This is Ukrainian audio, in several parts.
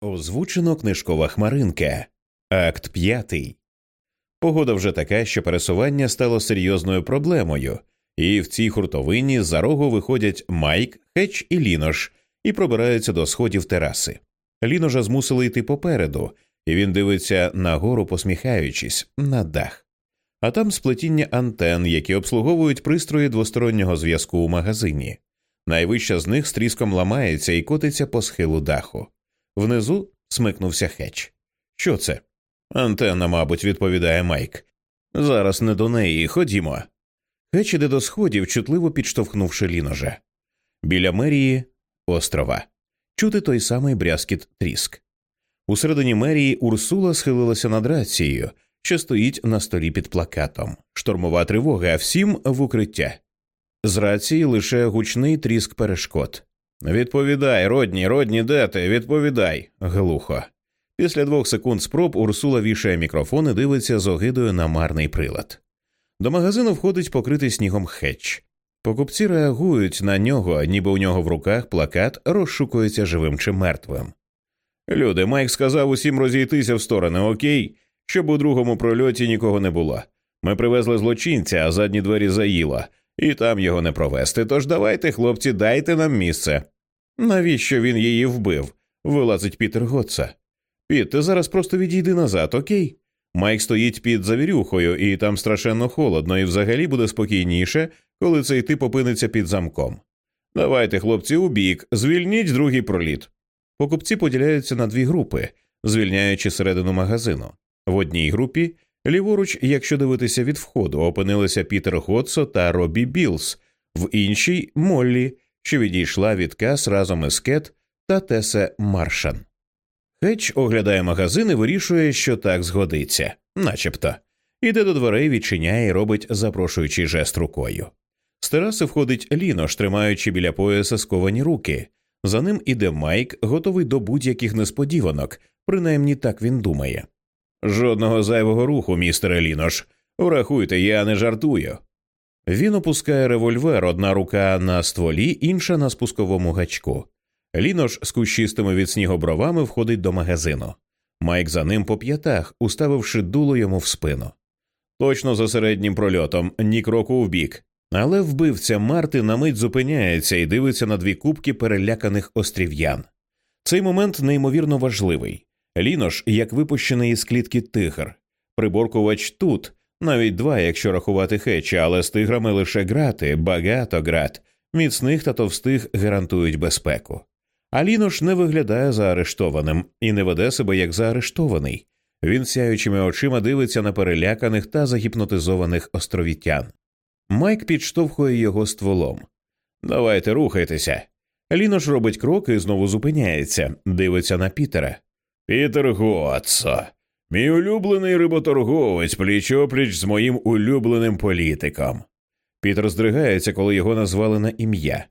Озвучено книжкова хмаринка. Акт п'ятий. Погода вже така, що пересування стало серйозною проблемою, і в цій хуртовині за рогу виходять Майк, Хетч і Лінош і пробираються до сходів тераси. Ліножа змусили йти попереду, і він дивиться нагору, посміхаючись, на дах. А там сплетіння антен, які обслуговують пристрої двостороннього зв'язку у магазині. Найвища з них з тріском ламається і котиться по схилу даху. Внизу смикнувся хеч. Що це? Антенна, мабуть, відповідає Майк. Зараз не до неї, ходімо. Хеч іде до сходів, чутливо підштовхнувши ліножа. Біля мерії острова. Чути той самий брязкіт тріск. Усередині мерії Урсула схилилася над рацією, що стоїть на столі під плакатом. Штормова тривога, а всім в укриття. З рації лише гучний тріск перешкод. Відповідай, родні, родні, де ти? Відповідай. глухо. Після двох секунд спроб Урсула вішає мікрофон і дивиться з огидою на марний прилад. До магазину входить покритий снігом хетч. Покупці реагують на нього, ніби у нього в руках плакат розшукується живим чи мертвим. Люди, Майк сказав усім розійтися в сторони, окей, щоб у другому прольоті нікого не було. Ми привезли злочинця, а задні двері заїло, і там його не провести. Тож давайте, хлопці, дайте нам місце. Навіщо він її вбив? вилазить Пітер Готса. Піт, ти зараз просто відійди назад, окей? Майк стоїть під завірюхою, і там страшенно холодно, і взагалі буде спокійніше, коли цей тип опиниться під замком. Давайте, хлопці, у бік, звільніть другий проліт. Покупці поділяються на дві групи, звільняючи середину магазину. В одній групі ліворуч, якщо дивитися від входу, опинилися Пітер Готсо та Робі Білс, в іншій Моллі, що відійшла від кас разом із Кет та Тесе Маршан. Хетч оглядає магазин і вирішує, що так згодиться, начебто. Іде до дверей, відчиняє і робить запрошуючий жест рукою. З тераси входить Лінош, тримаючи біля пояса сковані руки. За ним іде Майк, готовий до будь-яких несподіванок, принаймні так він думає. Жодного зайвого руху, містере Лінош. Врахуйте, я не жартую. Він опускає револьвер, одна рука на стволі, інша на спусковому гачку. Лінош з кущистими від снігу бровами входить до магазину. Майк за ним по п'ятах, уставивши дуло йому в спину. Точно за середнім прольотом, ні кроку вбік. Але вбивця Марти на мить зупиняється і дивиться на дві кубки переляканих острів'ян. Цей момент неймовірно важливий. Лінош, як випущений із клітки тигр, приборкувач тут, навіть два, якщо рахувати хеча, але з тиграми лише грати, багато грат, міцних та товстих гарантують безпеку. А Лінош не виглядає заарештованим і не веде себе як заарештований. Він сяючими очима дивиться на переляканих та загіпнотизованих островітян. Майк підштовхує його стволом. Давайте рухайтеся. Лінош робить крок і знову зупиняється, дивиться на Пітера. Пітер Готсо, мій улюблений риботорговець пліч з моїм улюбленим політиком. Пітер здригається, коли його назвали на ім'я.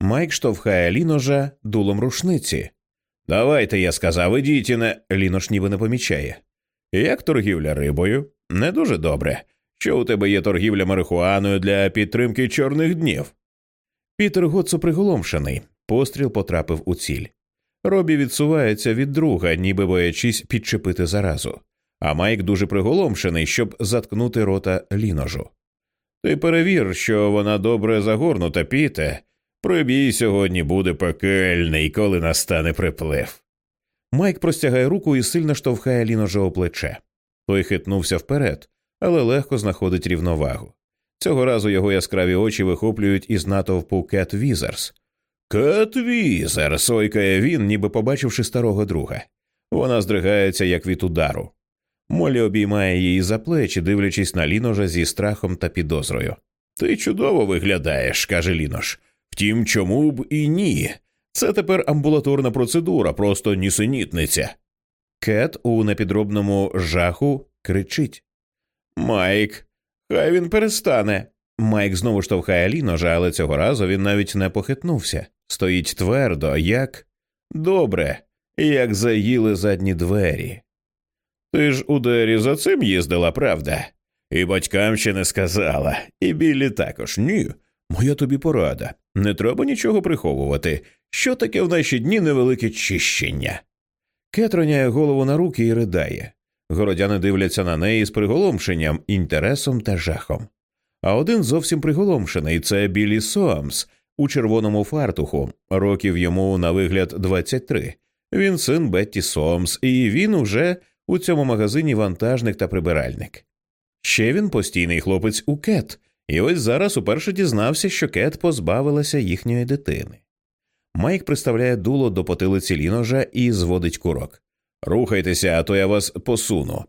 Майк штовхає ліножа дулом рушниці. Давайте, я сказав, ідіть не. Лінош ніби не помічає. Як торгівля рибою? Не дуже добре. Що у тебе є торгівля марихуаною для підтримки чорних днів? Пітер Готсо приголомшений. Постріл потрапив у ціль. Робі відсувається від друга, ніби боячись підчепити заразу, а Майк дуже приголомшений, щоб заткнути рота ліножу. Ти перевір, що вона добре загорнута, піте. Прибій сьогодні буде пекельний, коли настане приплив. Майк простягає руку і сильно штовхає Ліножа у плече. Той хитнувся вперед, але легко знаходить рівновагу. Цього разу його яскраві очі вихоплюють із натовпу Кет Візерс. Кет Візерс, цокає він, ніби побачивши старого друга. Вона здригається, як від удару. Молі обіймає її за плечі, дивлячись на Ліножа зі страхом та підозрою. Ти чудово виглядаєш, каже Лінож. Втім, чому б і ні? Це тепер амбулаторна процедура, просто нісенітниця. Кет у непідробному жаху кричить Майк, хай він перестане. Майк знову штовхає ліножа, але цього разу він навіть не похитнувся. Стоїть твердо, як добре, як заїли задні двері. Ти ж у двері за цим їздила, правда? І батькам ще не сказала, і Біллі також ні. Моя тобі порада. Не треба нічого приховувати. Що таке в наші дні невелике чищення? Кет роняє голову на руки і ридає. Городяни дивляться на неї з приголомшенням, інтересом та жахом. А один зовсім приголомшений це Білі Соамс у червоному фартуху, років йому на вигляд 23. Він син Бетті Соамс, і він уже у цьому магазині вантажник та прибиральник. Ще він постійний хлопець у Кет, і ось зараз уперше дізнався, що Кет позбавилася їхньої дитини. Майк приставляє дуло до потилиці ліножа і зводить курок. Рухайтеся, а то я вас посуну.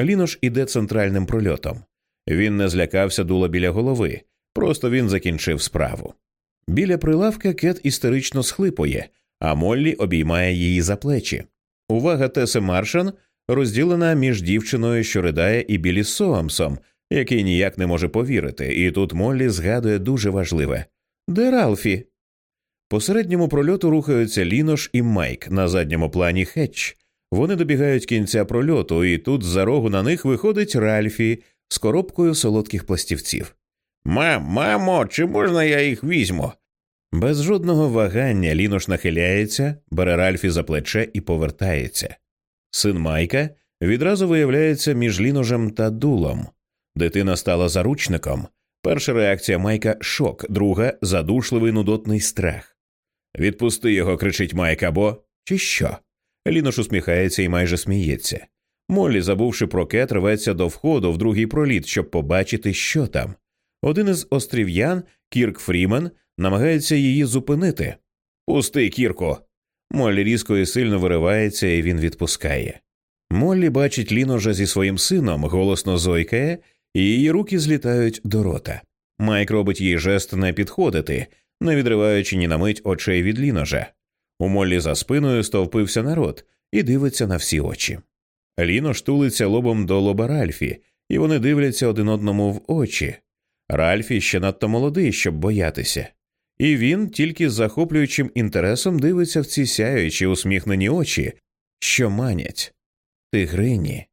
Лінош іде центральним прольотом. Він не злякався дула біля голови, просто він закінчив справу. Біля прилавка кет істерично схлипує, а Моллі обіймає її за плечі. Увага Теси Маршан розділена між дівчиною, що ридає, і білі Соамсом, який ніяк не може повірити, і тут Моллі згадує дуже важливе Де Ралфі? По середньому прольоту рухаються Лінош і Майк на задньому плані Хетч. Вони добігають кінця прольоту, і тут за рогу на них виходить Ральфі з коробкою солодких пластівців. Мам, мамо, чи можна я їх візьму? Без жодного вагання Лінош нахиляється, бере Ральфі за плече і повертається. Син Майка відразу виявляється між ліножем та дулом. Дитина стала заручником. Перша реакція Майка шок, друга задушливий нудотний страх. Відпусти його, кричить Майк, або чи що? Лінош усміхається і майже сміється. Моллі, забувши про кет, рветься до входу в другий проліт, щоб побачити, що там. Один із острів'ян, Кірк Фрімен, намагається її зупинити. Пусти, Кірко. Моллі різко і сильно виривається, і він відпускає. Моллі бачить ліножа зі своїм сином, голосно зойкає, і її руки злітають до рота. Майк робить їй жест не підходити, не відриваючи ні на мить очей від ліножа. У Моллі за спиною стовпився народ і дивиться на всі очі. Ліно штулиться лобом до лоба Ральфі, і вони дивляться один одному в очі. Ральфі ще надто молодий, щоб боятися, і він тільки з захоплюючим інтересом дивиться в ці сяючі усміхнені очі, що манять. Тигрині.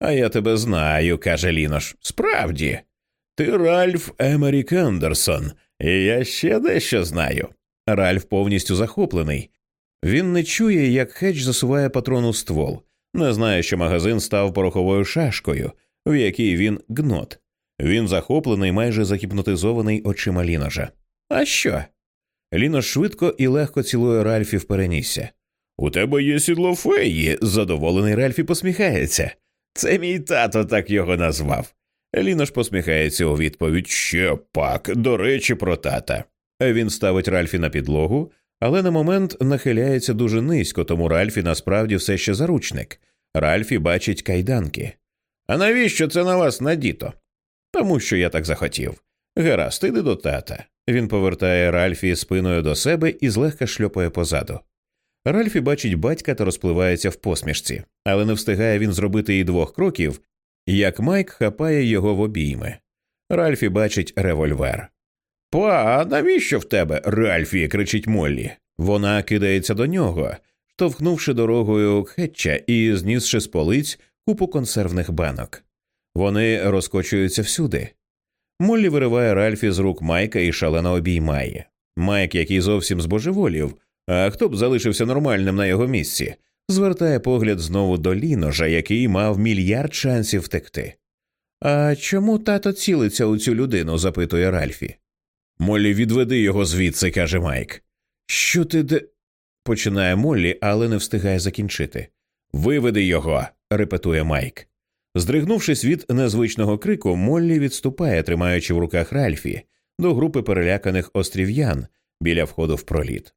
А я тебе знаю, каже Лінош. Справді. Ти Ральф Емері Кендерсон, і я ще дещо знаю. Ральф повністю захоплений. Він не чує, як Хедж засуває патрону ствол, не знає, що магазин став пороховою шашкою, в якій він гнот. Він захоплений, майже загіпнотизований очима Ліножа. А що? Лінош швидко і легко цілує Ральфі в перенісся. У тебе є сідло феї, задоволений Ральфі посміхається. Це мій тато так його назвав. Лінош посміхається у відповідь ще пак, до речі, про тата. Він ставить Ральфі на підлогу, але на момент нахиляється дуже низько, тому Ральфі насправді все ще заручник. Ральфі бачить кайданки. А навіщо це на вас надіто? Тому що я так захотів. Гаразд, іди до тата. Він повертає Ральфі спиною до себе і злегка шльопає позаду. Ральфі бачить батька та розпливається в посмішці, але не встигає він зробити і двох кроків, як Майк хапає його в обійми. Ральфі бачить револьвер. Па, навіщо в тебе? Ральфі. кричить Моллі. Вона кидається до нього, штовхнувши дорогою хетча і знісши з полиць купу консервних банок. Вони розкочуються всюди. Моллі вириває Ральфі з рук Майка і шалено обіймає. Майк, який зовсім збожеволів, а хто б залишився нормальним на його місці, звертає погляд знову до ліножа, який мав мільярд шансів втекти. А чому тато цілиться у цю людину? запитує Ральфі. Моллі, відведи його звідси, каже Майк. Що ти де. починає Моллі, але не встигає закінчити. Виведи його, репетує Майк. Здригнувшись від незвичного крику, Моллі відступає, тримаючи в руках Ральфі, до групи переляканих острів'ян біля входу в проліт.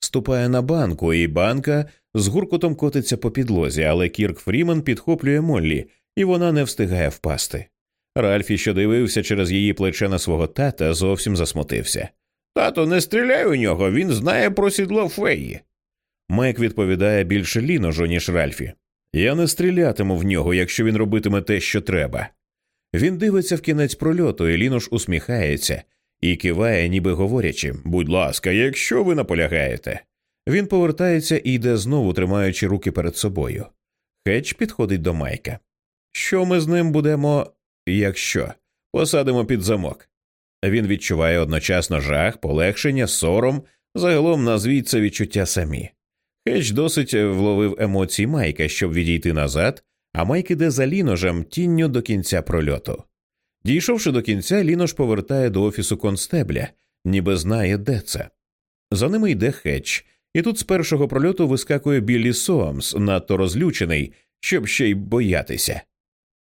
Ступає на банку, і банка з гуркотом котиться по підлозі, але Кірк Фрімен підхоплює Моллі, і вона не встигає впасти. Ральфі, що дивився через її плече на свого тата, зовсім засмутився. Тато, не стріляй у нього, він знає про сідло феї. Майк відповідає більше ліножу, ніж Ральфі. Я не стрілятиму в нього, якщо він робитиме те, що треба. Він дивиться в кінець прольоту, і лінош усміхається і киває, ніби говорячи будь ласка, якщо ви наполягаєте. Він повертається і йде знову, тримаючи руки перед собою. Хедж підходить до Майка. Що ми з ним будемо, якщо посадимо під замок? Він відчуває одночасно жах, полегшення, сором, загалом назвіть це відчуття самі. Хедж досить вловив емоції Майка, щоб відійти назад, а Майк іде за Ліножем тінню до кінця прольоту. Дійшовши до кінця, Лінож повертає до офісу констебля, ніби знає, де це. За ними йде Хедж, і тут з першого прольоту вискакує Біллі Соамс, надто розлючений, щоб ще й боятися.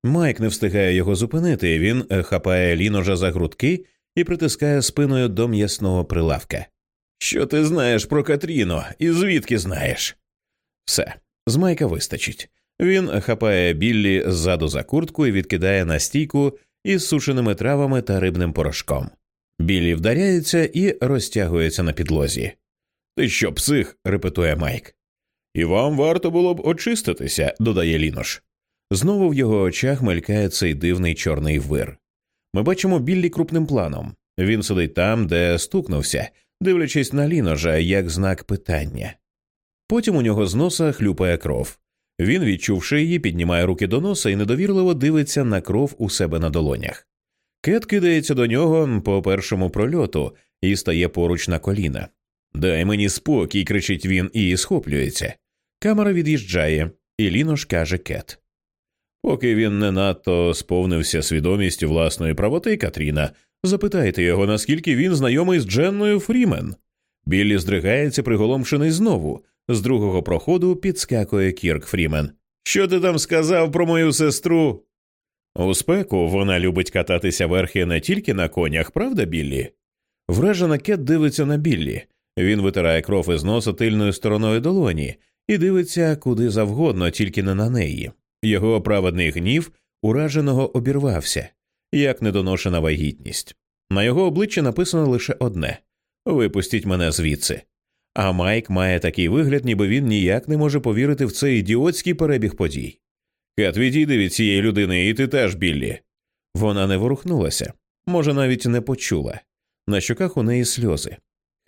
Майк не встигає його зупинити, він хапає ліножа за грудки і притискає спиною до м'ясного прилавка. Що ти знаєш про Катріно і звідки знаєш? Все, з Майка вистачить. Він хапає Біллі ззаду за куртку і відкидає на стійку із сушеними травами та рибним порошком. Біллі вдаряється і розтягується на підлозі. Ти що, псих? репетує Майк. І вам варто було б очиститися, додає Лінош. Знову в його очах мелькає цей дивний чорний вир. Ми бачимо Біллі крупним планом. Він сидить там, де стукнувся, дивлячись на ліножа як знак питання. Потім у нього з носа хлюпає кров. Він, відчувши її, піднімає руки до носа і недовірливо дивиться на кров у себе на долонях. Кет кидається до нього по першому прольоту і стає поруч на коліна. Дай мені спокій, кричить він і схоплюється. Камера від'їжджає, і Лінош каже Кет. Поки він не надто сповнився свідомістю власної правоти Катріна, запитайте його, наскільки він знайомий з Дженною Фрімен. Біллі здригається, приголомшений знову. З другого проходу підскакує Кірк Фрімен. Що ти там сказав про мою сестру? У спеку вона любить кататися верхи не тільки на конях, правда, Біллі? Вражена Кет дивиться на Біллі. Він витирає кров із носа тильною стороною долоні і дивиться куди завгодно, тільки не на неї. Його праведний гнів ураженого обірвався, як недоношена вагітність. На його обличчі написано лише одне випустіть мене звідси. А Майк має такий вигляд, ніби він ніяк не може повірити в цей ідіотський перебіг подій. Кет, відійди від цієї людини, і ти теж Біллі. Вона не ворухнулася, може, навіть не почула. На щоках у неї сльози.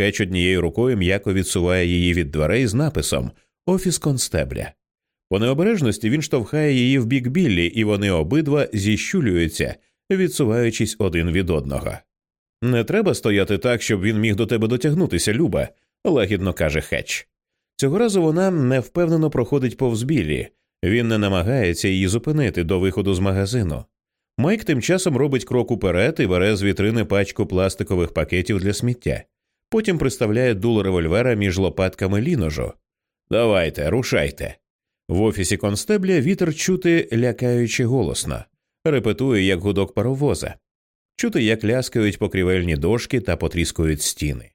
Хеч однією рукою м'яко відсуває її від дверей з написом Офіс констебля. По необережності він штовхає її в бік Біллі, і вони обидва зіщулюються, відсуваючись один від одного. Не треба стояти так, щоб він міг до тебе дотягнутися, Люба, лагідно каже Хетч. Цього разу вона невпевнено проходить повз Біллі, він не намагається її зупинити до виходу з магазину. Майк тим часом робить крок уперед і бере з вітрини пачку пластикових пакетів для сміття. Потім приставляє дуло револьвера між лопатками ліножу. Давайте, рушайте. В офісі констебля вітер чути лякаючи голосно, репетує, як гудок паровоза, чути, як ляскають покрівельні дошки та потріскують стіни.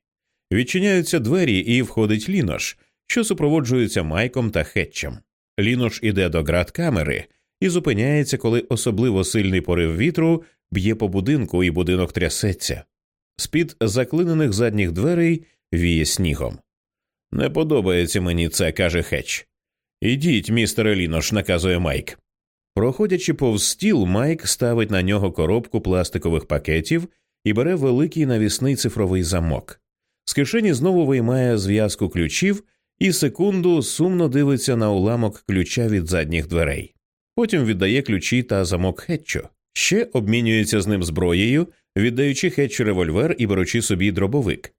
Відчиняються двері, і входить лінош, що супроводжується майком та хетчем. Лінош іде до град камери і зупиняється, коли особливо сильний порив вітру б'є по будинку, і будинок трясеться. З під заклинених задніх дверей віє снігом. Не подобається мені це, каже Хетч. Ідіть, містере Лінош, наказує Майк. Проходячи повз стіл, Майк ставить на нього коробку пластикових пакетів і бере великий навісний цифровий замок. З кишені знову виймає зв'язку ключів і секунду сумно дивиться на уламок ключа від задніх дверей. Потім віддає ключі та замок Хетчу. Ще обмінюється з ним зброєю, віддаючи Хетчу револьвер і беручи собі дробовик.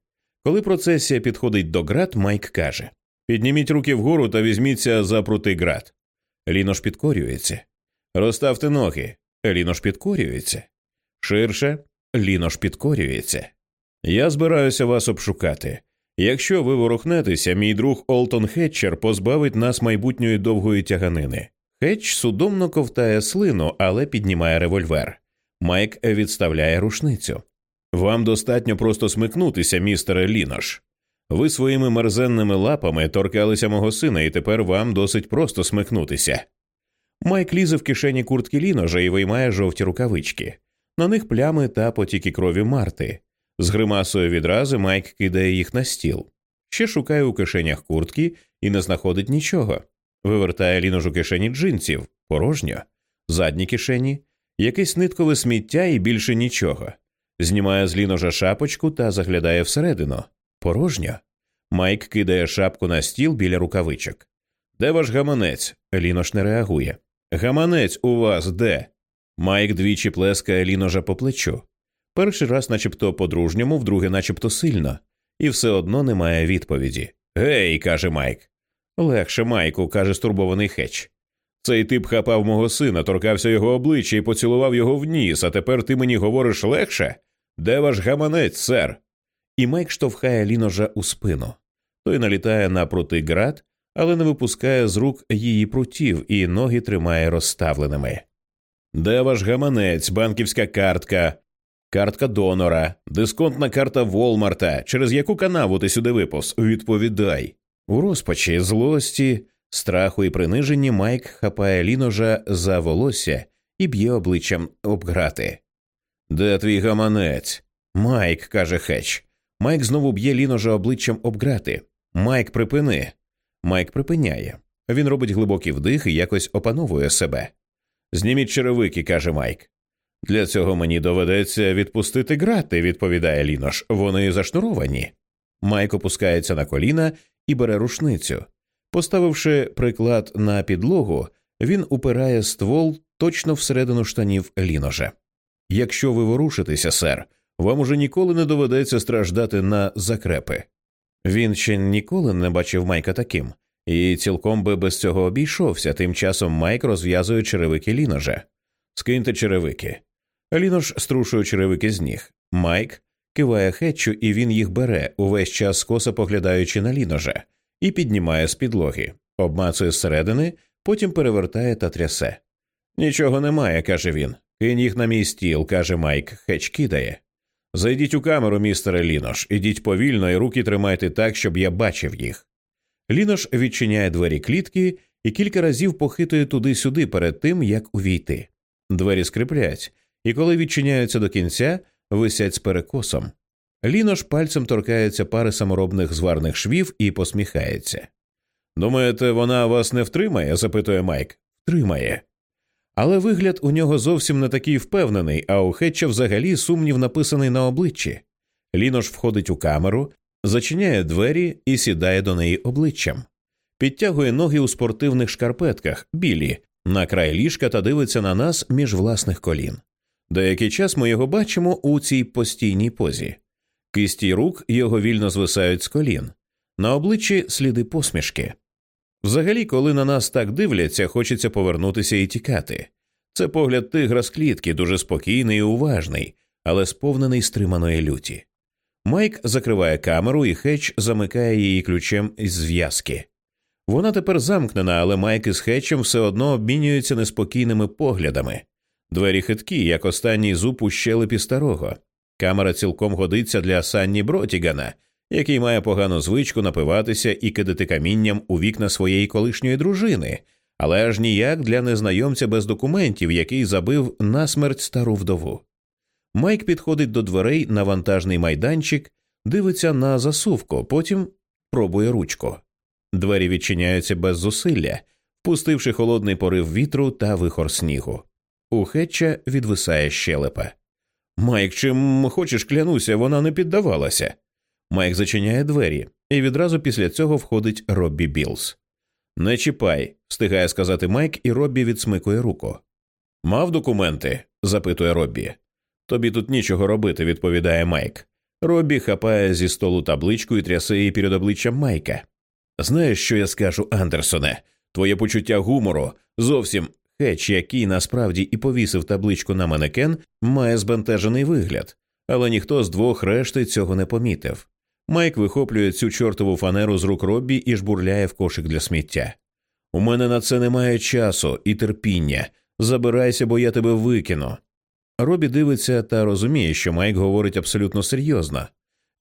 Коли процесія підходить до град, Майк каже Підніміть руки вгору та візьміться за прути град. Лінош підкорюється. Розставте ноги. Лінош підкорюється. Ширше Лінош підкорюється. Я збираюся вас обшукати. Якщо ви ворухнетеся, мій друг Олтон Хетчер позбавить нас майбутньої довгої тяганини. Хетч судомно ковтає слину, але піднімає револьвер. Майк відставляє рушницю. Вам достатньо просто смикнутися, містере Лінош. Ви своїми мерзенними лапами торкалися мого сина, і тепер вам досить просто смикнутися. Майк лізе в кишені куртки ліножа і виймає жовті рукавички. На них плями та потіки крові Марти. З гримасою відрази Майк кидає їх на стіл. Ще шукає у кишенях куртки і не знаходить нічого. Вивертає лінож у кишені джинсів, порожньо, задні кишені, якесь ниткове сміття і більше нічого. Знімає з ліножа шапочку та заглядає всередину. Порожньо. Майк кидає шапку на стіл біля рукавичок. Де ваш гаманець? Лінош не реагує. Гаманець у вас де? Майк двічі плескає ліножа по плечу. Перший раз, начебто по-дружньому, вдруге, начебто сильно, і все одно немає відповіді. Гей, каже Майк. Легше, Майку, каже стурбований хеч. Цей тип хапав мого сина, торкався його обличчя і поцілував його в ніс, а тепер ти мені говориш легше? Де ваш гаманець, сер? І Майк штовхає ліножа у спину. Той налітає на град, але не випускає з рук її прутів і ноги тримає розставленими. Де ваш гаманець, банківська картка, картка донора, дисконтна карта Волмарта, через яку канаву ти сюди випус? Відповідай. У розпачі, злості, страху і приниженні Майк хапає ліножа за волосся і б'є обличчям об грати. Де твій гаманець? Майк, каже Хеч. Майк знову б'є ліножа обличчям об грати. Майк, припини. Майк припиняє. Він робить глибокий вдих і якось опановує себе. Зніміть черевики, каже Майк. Для цього мені доведеться відпустити грати, відповідає Лінош. Вони зашнуровані. Майк опускається на коліна і бере рушницю. Поставивши приклад на підлогу, він упирає ствол точно всередину штанів ліножа. Якщо ви ворушитеся, сер, вам уже ніколи не доведеться страждати на закрепи. Він ще ніколи не бачив Майка таким, і цілком би без цього обійшовся. Тим часом Майк розв'язує черевики ліножа. Скиньте черевики. Лінош струшує черевики з ніг. Майк киває хетчу, і він їх бере, увесь час скоса поглядаючи на ліножа, і піднімає з підлоги, обмацує зсередини, потім перевертає та трясе. Нічого немає, каже він. Кинь їх на мій стіл, каже Майк, хеч кидає. Зайдіть у камеру, містере Лінош, ідіть повільно і руки тримайте так, щоб я бачив їх. Лінош відчиняє двері клітки і кілька разів похитує туди-сюди перед тим, як увійти. Двері скриплять, і коли відчиняються до кінця, висять з перекосом. Лінош пальцем торкається пари саморобних зварних швів і посміхається. Думаєте, вона вас не втримає? запитує Майк. Втримає. Але вигляд у нього зовсім не такий впевнений, а у Хетча взагалі сумнів написаний на обличчі. Лінош входить у камеру, зачиняє двері і сідає до неї обличчям, підтягує ноги у спортивних шкарпетках, білі, на край ліжка та дивиться на нас між власних колін. Деякий час ми його бачимо у цій постійній позі. Кисті рук його вільно звисають з колін, на обличчі сліди посмішки. Взагалі, коли на нас так дивляться, хочеться повернутися і тікати. Це погляд тигра з клітки, дуже спокійний і уважний, але сповнений стриманої люті. Майк закриває камеру, і Хетч замикає її ключем із зв'язки. Вона тепер замкнена, але Майк із Хетчем все одно обмінюються неспокійними поглядами. Двері хиткі, як останній зуб у щелепі старого. Камера цілком годиться для Санні Бротігана, який має погану звичку напиватися і кидати камінням у вікна своєї колишньої дружини, але аж ніяк для незнайомця без документів, який забив насмерть стару вдову. Майк підходить до дверей на вантажний майданчик, дивиться на засувку, потім пробує ручку. Двері відчиняються без зусилля, впустивши холодний порив вітру та вихор снігу. У Хетча відвисає щелепа. Майк, чим хочеш клянуся, вона не піддавалася. Майк зачиняє двері, і відразу після цього входить Роббі Білс. Не чіпай, встигає сказати Майк, і Роббі відсмикує руку. Мав документи? запитує Роббі. Тобі тут нічого робити, відповідає Майк. Роббі хапає зі столу табличку і трясе її перед обличчям Майка. Знаєш, що я скажу, Андерсоне? Твоє почуття гумору зовсім хеч, який насправді і повісив табличку на манекен, має збентежений вигляд, але ніхто з двох решти цього не помітив. Майк вихоплює цю чортову фанеру з рук Роббі і жбурляє в кошик для сміття. У мене на це немає часу і терпіння. Забирайся, бо я тебе викину. Робі дивиться та розуміє, що Майк говорить абсолютно серйозно.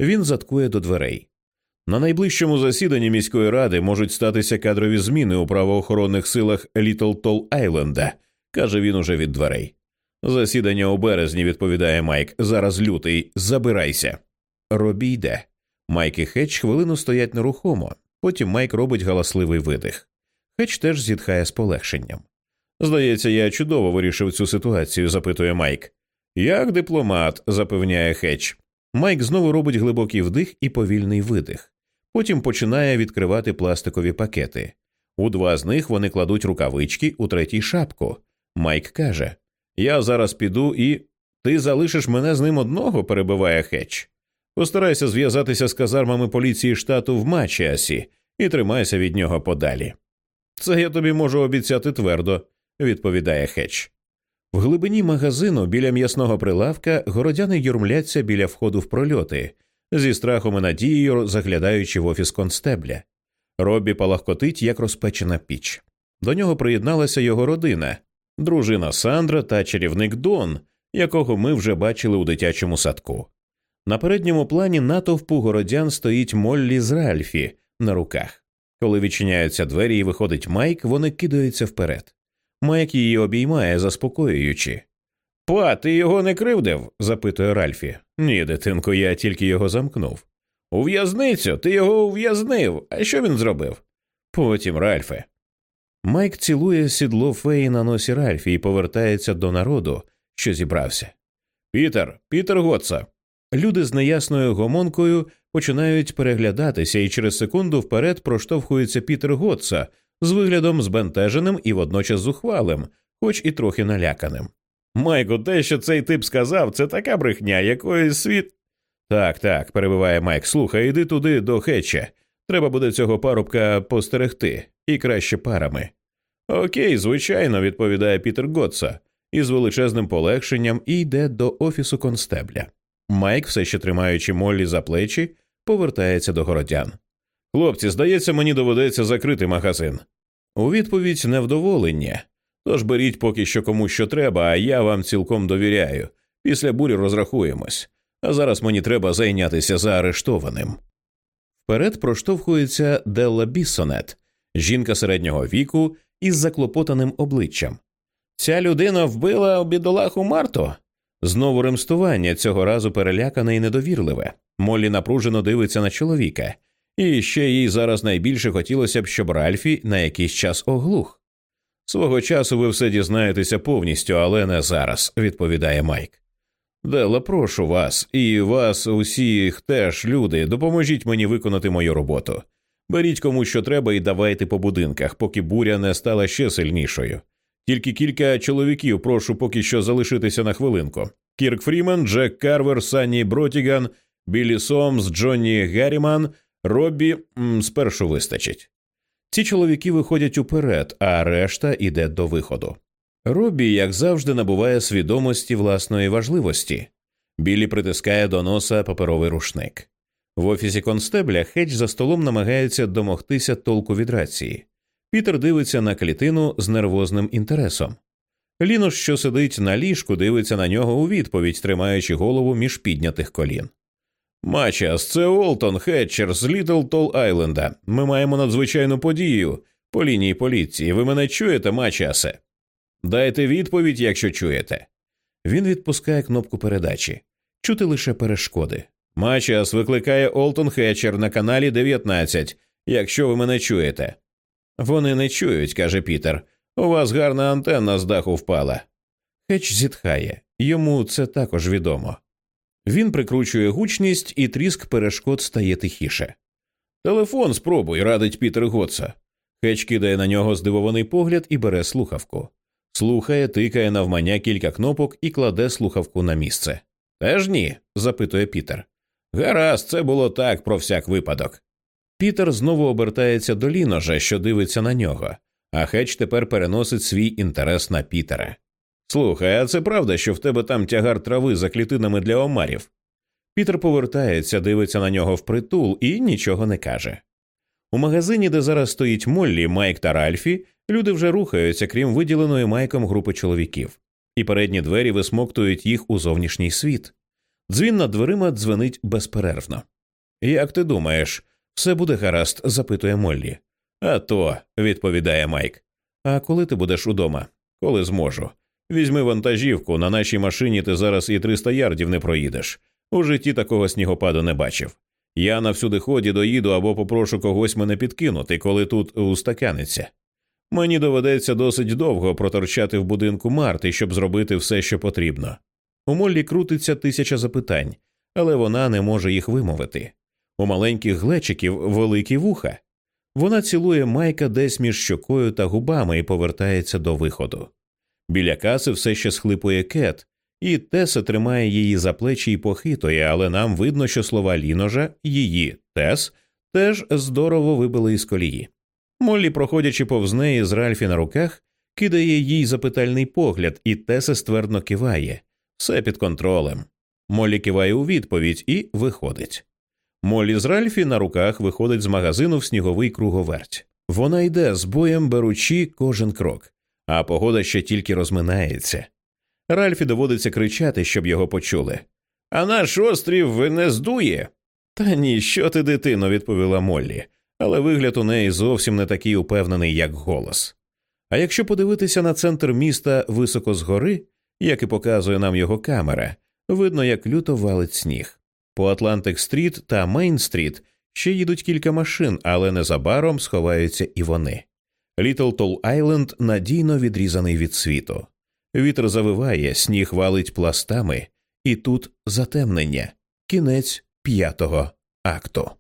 Він заткує до дверей. На найближчому засіданні міської ради можуть статися кадрові зміни у правоохоронних силах Літл Тол Айленда, каже він уже від дверей. Засідання у березні, відповідає Майк. Зараз лютий, забирайся. Робі йде. Майк і Хетч хвилину стоять нерухомо, потім Майк робить галасливий видих. Хетч теж зітхає з полегшенням. Здається, я чудово вирішив цю ситуацію, запитує Майк. Як дипломат, запевняє Хетч. Майк знову робить глибокий вдих і повільний видих. Потім починає відкривати пластикові пакети. У два з них вони кладуть рукавички, у третій шапку. Майк каже Я зараз піду і. Ти залишиш мене з ним одного, перебиває Хетч. Постарайся зв'язатися з казармами поліції штату в Мачіасі і тримайся від нього подалі. Це я тобі можу обіцяти твердо, відповідає Хетч. В глибині магазину біля м'ясного прилавка городяни юрмляться біля входу в прольоти, зі страхом і надією заглядаючи в офіс констебля. Роббі палахкотить, як розпечена піч. До нього приєдналася його родина, дружина Сандра та чарівник Дон, якого ми вже бачили у дитячому садку. На передньому плані натовпу городян стоїть Моллі з Ральфі на руках. Коли відчиняються двері і виходить Майк, вони кидаються вперед. Майк її обіймає, заспокоюючи. Па, ти його не кривдив? запитує Ральфі. Ні, дитинко, я тільки його замкнув. У в'язницю, ти його ув'язнив. А що він зробив? Потім, Ральфе. Майк цілує сідло феї на носі Ральфі і повертається до народу, що зібрався. Пітер, Пітер Готса. Люди з неясною гомонкою починають переглядатися, і через секунду вперед проштовхується Пітер Готса з виглядом збентеженим і водночас зухвалим, хоч і трохи наляканим. Майку, те, що цей тип сказав, це така брехня, якої світ. Так, так, перебиває Майк. Слухай, іди туди до Хетча. Треба буде цього парубка постерегти, і краще парами. Окей, звичайно, відповідає Пітер Готса із величезним полегшенням і йде до офісу констебля. Майк, все ще тримаючи Моллі за плечі, повертається до городян. Хлопці, здається, мені доведеться закрити магазин. У відповідь невдоволення. Тож беріть поки що кому що треба, а я вам цілком довіряю. Після бурі розрахуємось. А зараз мені треба зайнятися заарештованим. Вперед проштовхується Делла Біссонет, жінка середнього віку із заклопотаним обличчям. Ця людина вбила бідолаху Марту. Знову ремстування, цього разу перелякане і недовірливе. Моллі напружено дивиться на чоловіка, і ще їй зараз найбільше хотілося б, щоб Ральфі на якийсь час оглух. Свого часу ви все дізнаєтеся повністю, але не зараз, відповідає Майк. Делла, прошу вас, і вас усіх теж, люди, допоможіть мені виконати мою роботу. Беріть кому що треба і давайте по будинках, поки буря не стала ще сильнішою. Тільки кілька чоловіків прошу поки що залишитися на хвилинку. Кірк Фрімен, Джек Карвер, Санні Бротіган, Біллі Сомс, Джонні Гарріман, Роббі спершу вистачить. Ці чоловіки виходять уперед, а решта йде до виходу. Роббі, як завжди, набуває свідомості власної важливості. Біллі притискає до носа паперовий рушник. В офісі констебля Хедж за столом намагається домогтися толку від рації. Пітер дивиться на клітину з нервозним інтересом. Лінош, що сидить на ліжку, дивиться на нього у відповідь, тримаючи голову між піднятих колін. Мачас, це Олтон Хетчер з Літл Тол Айленда. Ми маємо надзвичайну подію по лінії поліції. Ви мене чуєте, Мачасе? Дайте відповідь, якщо чуєте. Він відпускає кнопку передачі. Чути лише перешкоди. Мачас викликає Олтон Хетчер на каналі 19, якщо ви мене чуєте. Вони не чують, каже Пітер. У вас гарна антенна з даху впала. Хетч зітхає, йому це також відомо. Він прикручує гучність, і тріск перешкод стає тихіше. Телефон спробуй, радить Пітер Готса. Хетч кидає на нього здивований погляд і бере слухавку. Слухає, тикає навмання кілька кнопок і кладе слухавку на місце. Теж ні? запитує Пітер. Гаразд, це було так про всяк випадок. Пітер знову обертається до ліножа, що дивиться на нього, а Хетч тепер переносить свій інтерес на Пітера. Слухай, а це правда, що в тебе там тягар трави за клітинами для омарів? Пітер повертається, дивиться на нього впритул і нічого не каже. У магазині, де зараз стоїть Моллі, Майк та Ральфі, люди вже рухаються, крім виділеної майком групи чоловіків, і передні двері висмоктують їх у зовнішній світ. Дзвін над дверима дзвенить безперервно. Як ти думаєш, все буде гаразд? запитує Моллі. «А то», – відповідає Майк. А коли ти будеш удома? Коли зможу. Візьми вантажівку, на нашій машині ти зараз і 300 ярдів не проїдеш. У житті такого снігопаду не бачив. Я на всюди ході доїду або попрошу когось мене підкинути, коли тут устаканиться. Мені доведеться досить довго проторчати в будинку Марти, щоб зробити все, що потрібно. У Моллі крутиться тисяча запитань, але вона не може їх вимовити. У маленьких глечиків великі вуха. Вона цілує майка десь між щокою та губами і повертається до виходу. Біля каси все ще схлипує кет, і Теса тримає її за плечі і похитує, але нам видно, що слова ліножа, її Тес теж здорово вибили із колії. Моллі, проходячи повз неї з Ральфі на руках, кидає їй запитальний погляд, і Теса ствердно киває все під контролем. Моллі киває у відповідь і виходить. Моллі з Ральфі на руках виходить з магазину в сніговий круговерть. Вона йде з боєм беручи кожен крок, а погода ще тільки розминається. Ральфі доводиться кричати, щоб його почули. А наш острів не здує. Та ні, що ти, дитино, відповіла Моллі, але вигляд у неї зовсім не такий упевнений, як голос. А якщо подивитися на центр міста високо згори, як і показує нам його камера, видно, як люто валить сніг. По Атлантик Стріт та Мейн Стріт ще їдуть кілька машин, але незабаром сховаються і вони. Літл Тол Айленд надійно відрізаний від світу. Вітер завиває, сніг валить пластами, і тут затемнення, кінець п'ятого акту.